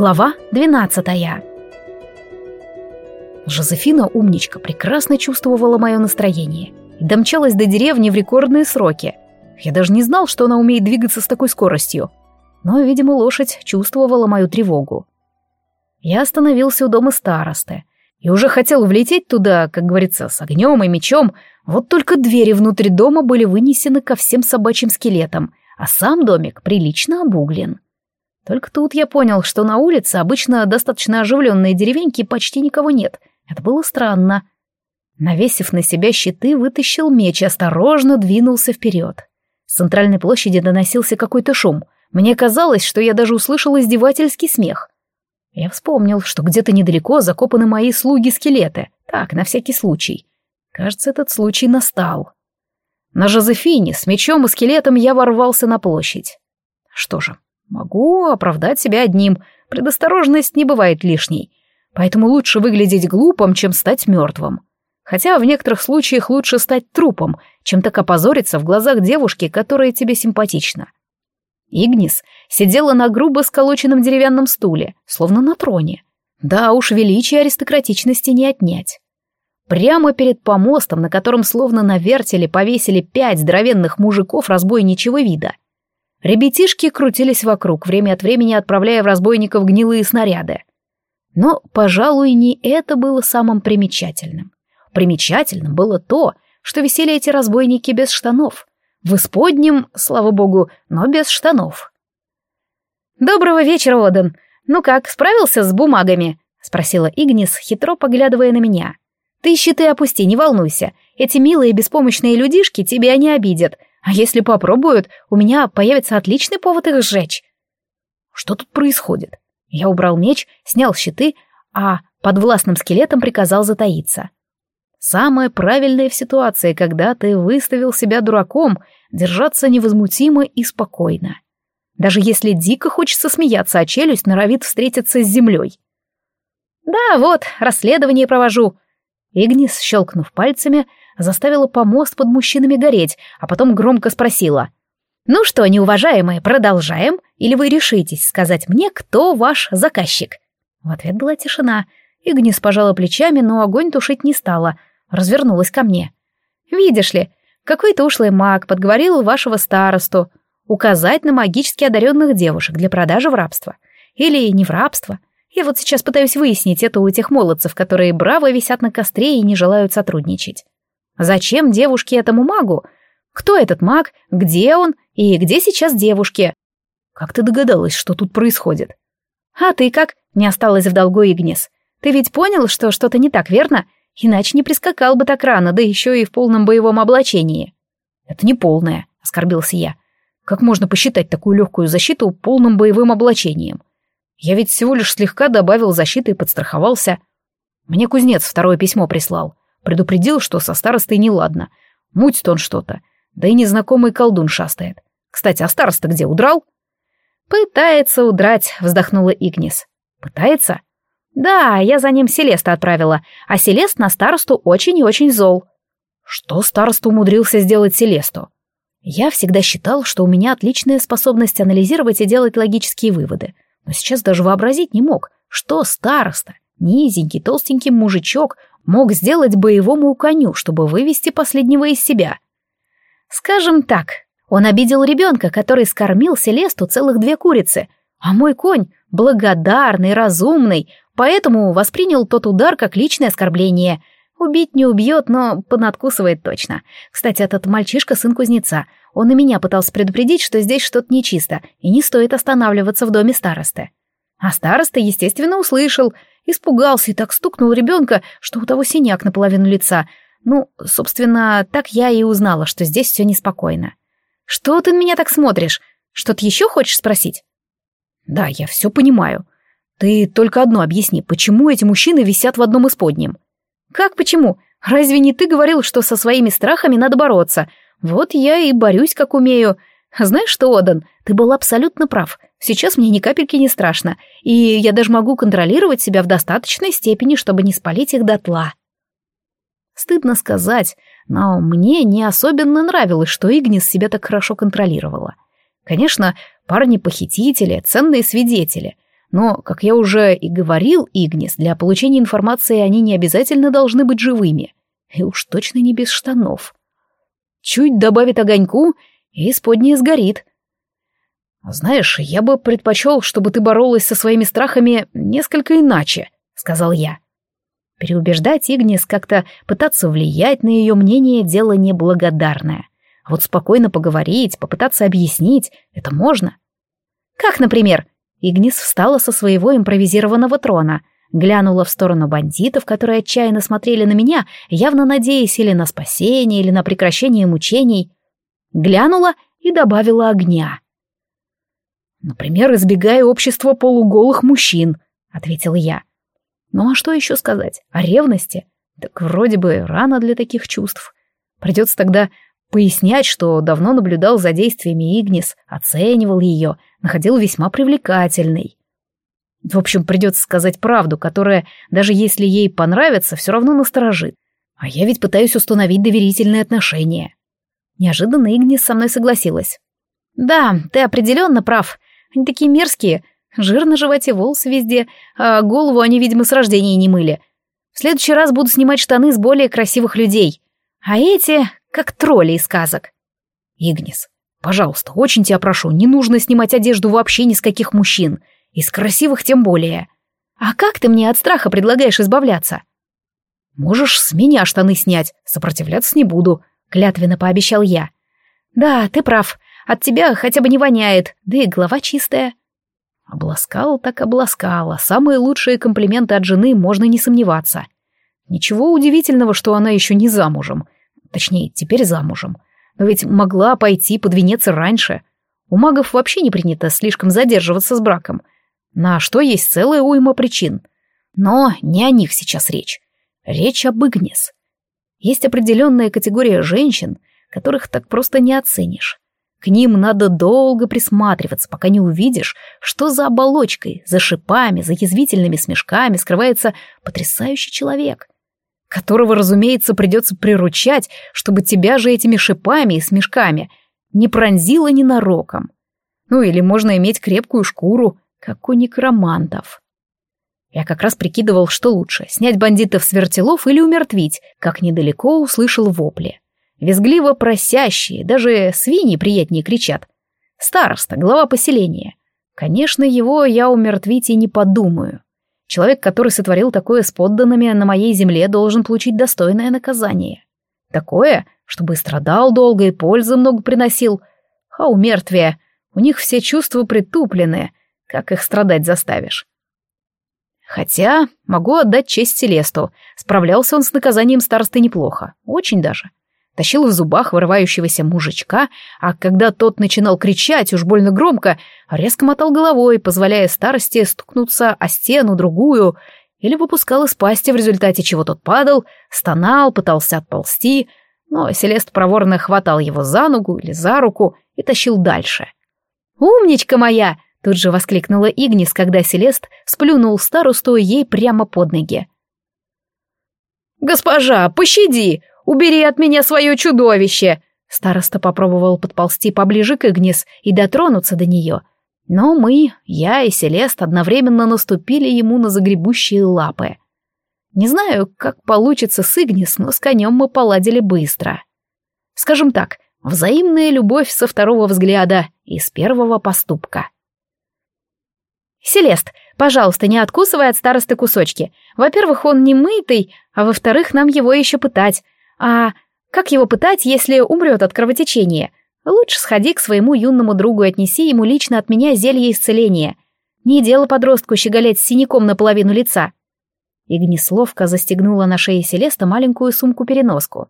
Глава двенадцатая. Жозефина, умничка, прекрасно чувствовала мое настроение и домчалась до деревни в рекордные сроки. Я даже не знал, что она умеет двигаться с такой скоростью. Но, видимо, лошадь чувствовала мою тревогу. Я остановился у дома старосты и уже хотел влететь туда, как говорится, с огнем и мечом, вот только двери внутрь дома были вынесены ко всем собачьим скелетам, а сам домик прилично обуглен. Только тут я понял, что на улице обычно достаточно оживленные деревеньки почти никого нет. Это было странно. Навесив на себя щиты, вытащил меч и осторожно двинулся вперед. С центральной площади доносился какой-то шум. Мне казалось, что я даже услышал издевательский смех. Я вспомнил, что где-то недалеко закопаны мои слуги-скелеты. Так, на всякий случай. Кажется, этот случай настал. На Жозефине с мечом и скелетом я ворвался на площадь. Что же, могу оправдать себя одним. Предосторожность не бывает лишней. Поэтому лучше выглядеть глупым, чем стать мертвым. Хотя в некоторых случаях лучше стать трупом, чем так опозориться в глазах девушки, которая тебе симпатична. Игнис сидела на грубо сколоченном деревянном стуле, словно на троне. Да уж, величия аристократичности не отнять. Прямо перед помостом, на котором словно на вертеле повесили пять здоровенных мужиков разбойничего вида. Ребятишки крутились вокруг, время от времени отправляя в разбойников гнилые снаряды. Но, пожалуй, не это было самым примечательным. Примечательным было то, что висели эти разбойники без штанов. В исподнем, слава богу, но без штанов. «Доброго вечера, Оден. Ну как, справился с бумагами?» — спросила Игнис, хитро поглядывая на меня. Ты щиты опусти, не волнуйся. Эти милые беспомощные людишки тебя не обидят. А если попробуют, у меня появится отличный повод их сжечь. Что тут происходит? Я убрал меч, снял щиты, а под властным скелетом приказал затаиться. Самое правильное в ситуации, когда ты выставил себя дураком, держаться невозмутимо и спокойно. Даже если дико хочется смеяться, а челюсть норовит встретиться с землей. «Да, вот, расследование провожу», Игнис, щелкнув пальцами, заставила помост под мужчинами гореть, а потом громко спросила. «Ну что, неуважаемые, продолжаем? Или вы решитесь сказать мне, кто ваш заказчик?» В ответ была тишина. Игнис пожала плечами, но огонь тушить не стала. Развернулась ко мне. «Видишь ли, какой-то ушлый маг подговорил вашего старосту указать на магически одаренных девушек для продажи в рабство. Или не в рабство, я вот сейчас пытаюсь выяснить это у этих молодцев, которые браво висят на костре и не желают сотрудничать. Зачем девушке этому магу? Кто этот маг? Где он? И где сейчас девушки? Как ты догадалась, что тут происходит? А ты как? Не осталось в долгу Игнис. Ты ведь понял, что что-то не так, верно? Иначе не прискакал бы так рано, да еще и в полном боевом облачении. Это не полное, оскорбился я. Как можно посчитать такую легкую защиту полным боевым облачением? Я ведь всего лишь слегка добавил защиты и подстраховался. Мне кузнец второе письмо прислал. Предупредил, что со старостой неладно. Мутит он что-то. Да и незнакомый колдун шастает. Кстати, а староста где, удрал? Пытается удрать, вздохнула Игнис. Пытается? Да, я за ним Селеста отправила, а Селест на старосту очень и очень зол. Что староста умудрился сделать Селесту? Я всегда считал, что у меня отличная способность анализировать и делать логические выводы но сейчас даже вообразить не мог, что староста, низенький, толстенький мужичок, мог сделать боевому коню, чтобы вывести последнего из себя. Скажем так, он обидел ребенка, который скормил Селесту целых две курицы, а мой конь, благодарный, разумный, поэтому воспринял тот удар как личное оскорбление. Убить не убьет, но понадкусывает точно. Кстати, этот мальчишка сын кузнеца — он и меня пытался предупредить, что здесь что-то нечисто, и не стоит останавливаться в доме старосты. А староста, естественно, услышал, испугался и так стукнул ребенка, что у того синяк наполовину лица. Ну, собственно, так я и узнала, что здесь все неспокойно. «Что ты на меня так смотришь? Что-то еще хочешь спросить?» «Да, я все понимаю. Ты только одно объясни, почему эти мужчины висят в одном из подним?» «Как почему? Разве не ты говорил, что со своими страхами надо бороться? Вот я и борюсь, как умею. Знаешь что, Одан, ты был абсолютно прав. Сейчас мне ни капельки не страшно, и я даже могу контролировать себя в достаточной степени, чтобы не спалить их дотла. Стыдно сказать, но мне не особенно нравилось, что Игнис себя так хорошо контролировала. Конечно, парни-похитители, ценные свидетели, Но, как я уже и говорил, Игнис, для получения информации они не обязательно должны быть живыми. И уж точно не без штанов. Чуть добавит огоньку, и споднее сгорит. «Знаешь, я бы предпочел, чтобы ты боролась со своими страхами несколько иначе», — сказал я. Переубеждать Игнис, как-то пытаться влиять на ее мнение — дело неблагодарное. А вот спокойно поговорить, попытаться объяснить — это можно. Как, например, Игнис встала со своего импровизированного трона, глянула в сторону бандитов, которые отчаянно смотрели на меня, явно надеясь или на спасение, или на прекращение мучений. Глянула и добавила огня. «Например, избегая общества полуголых мужчин», — ответил я. «Ну а что еще сказать? О ревности? Так вроде бы рано для таких чувств. Придется тогда пояснять, что давно наблюдал за действиями Игнис, оценивал ее, находил весьма привлекательной. В общем, придется сказать правду, которая, даже если ей понравится, все равно насторожит. А я ведь пытаюсь установить доверительные отношения. Неожиданно Игнис со мной согласилась. «Да, ты определенно прав. Они такие мерзкие. Жир на животе, волосы везде, а голову они, видимо, с рождения не мыли. В следующий раз буду снимать штаны с более красивых людей. А эти, как тролли из сказок. Игнис, пожалуйста, очень тебя прошу, не нужно снимать одежду вообще ни с каких мужчин. Из красивых тем более. А как ты мне от страха предлагаешь избавляться? Можешь с меня штаны снять, сопротивляться не буду, клятвенно пообещал я. Да, ты прав, от тебя хотя бы не воняет, да и голова чистая. Обласкала так обласкала, самые лучшие комплименты от жены, можно не сомневаться. Ничего удивительного, что она еще не замужем. Точнее, теперь замужем. Но ведь могла пойти под венец раньше. У магов вообще не принято слишком задерживаться с браком. На что есть целая уйма причин. Но не о них сейчас речь. Речь об Игнес. Есть определенная категория женщин, которых так просто не оценишь. К ним надо долго присматриваться, пока не увидишь, что за оболочкой, за шипами, за язвительными смешками скрывается потрясающий человек, которого, разумеется, придется приручать, чтобы тебя же этими шипами и смешками не пронзило ненароком. Ну или можно иметь крепкую шкуру, как у некромантов. Я как раз прикидывал, что лучше, снять бандитов с вертелов или умертвить, как недалеко услышал вопли визгливо просящие, даже свиньи приятнее кричат. Староста, глава поселения. Конечно, его я умертвить и не подумаю. Человек, который сотворил такое с подданными на моей земле, должен получить достойное наказание. Такое, чтобы страдал долго и пользы много приносил. А у мертвия, у них все чувства притуплены, как их страдать заставишь? Хотя могу отдать честь Селесту. Справлялся он с наказанием старосты неплохо. Очень даже тащил в зубах вырывающегося мужичка, а когда тот начинал кричать уж больно громко, резко мотал головой, позволяя старости стукнуться о стену другую, или выпускал из пасти, в результате чего тот падал, стонал, пытался отползти, но Селест проворно хватал его за ногу или за руку и тащил дальше. «Умничка моя!» — тут же воскликнула Игнис, когда Селест сплюнул старосту ей прямо под ноги. «Госпожа, пощади! Убери от меня свое чудовище!» Староста попробовал подползти поближе к Игнис и дотронуться до нее. Но мы, я и Селест, одновременно наступили ему на загребущие лапы. Не знаю, как получится с Игнис, но с конем мы поладили быстро. Скажем так, взаимная любовь со второго взгляда и с первого поступка. «Селест, пожалуйста, не откусывай от старосты кусочки. Во-первых, он не мытый, а во-вторых, нам его еще пытать. А как его пытать, если умрет от кровотечения? Лучше сходи к своему юному другу и отнеси ему лично от меня зелье исцеления. Не дело подростку щеголять с синяком наполовину лица. Игнис ловко застегнула на шее Селеста маленькую сумку-переноску.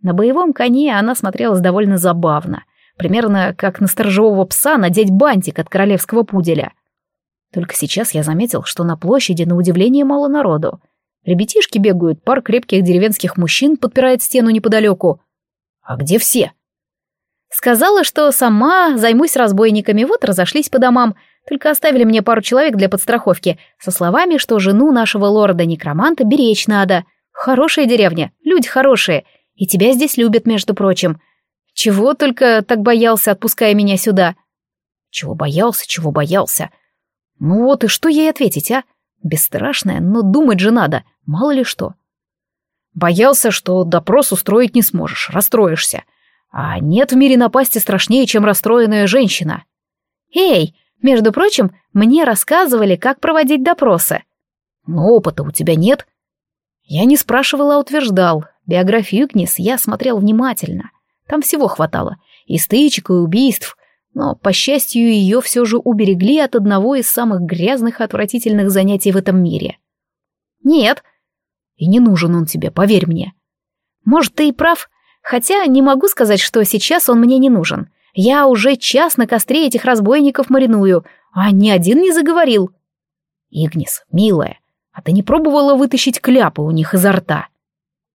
На боевом коне она смотрелась довольно забавно, примерно как на сторожевого пса надеть бантик от королевского пуделя. Только сейчас я заметил, что на площади, на удивление, мало народу — Ребятишки бегают, пар крепких деревенских мужчин подпирает стену неподалеку. А где все? Сказала, что сама займусь разбойниками, вот разошлись по домам, только оставили мне пару человек для подстраховки, со словами, что жену нашего лорда-некроманта беречь надо. Хорошая деревня, люди хорошие, и тебя здесь любят, между прочим. Чего только так боялся, отпуская меня сюда? Чего боялся, чего боялся? Ну вот и что ей ответить, а? Бесстрашная, но думать же надо, мало ли что. Боялся, что допрос устроить не сможешь, расстроишься. А нет в мире напасти страшнее, чем расстроенная женщина. Эй, между прочим, мне рассказывали, как проводить допросы. Но опыта у тебя нет. Я не спрашивал, а утверждал. Биографию Гнис я смотрел внимательно. Там всего хватало. И стычек, и убийств. Но, по счастью, ее все же уберегли от одного из самых грязных и отвратительных занятий в этом мире. Нет. И не нужен он тебе, поверь мне. Может, ты и прав. Хотя не могу сказать, что сейчас он мне не нужен. Я уже час на костре этих разбойников мариную, а ни один не заговорил. Игнис, милая, а ты не пробовала вытащить кляпы у них изо рта?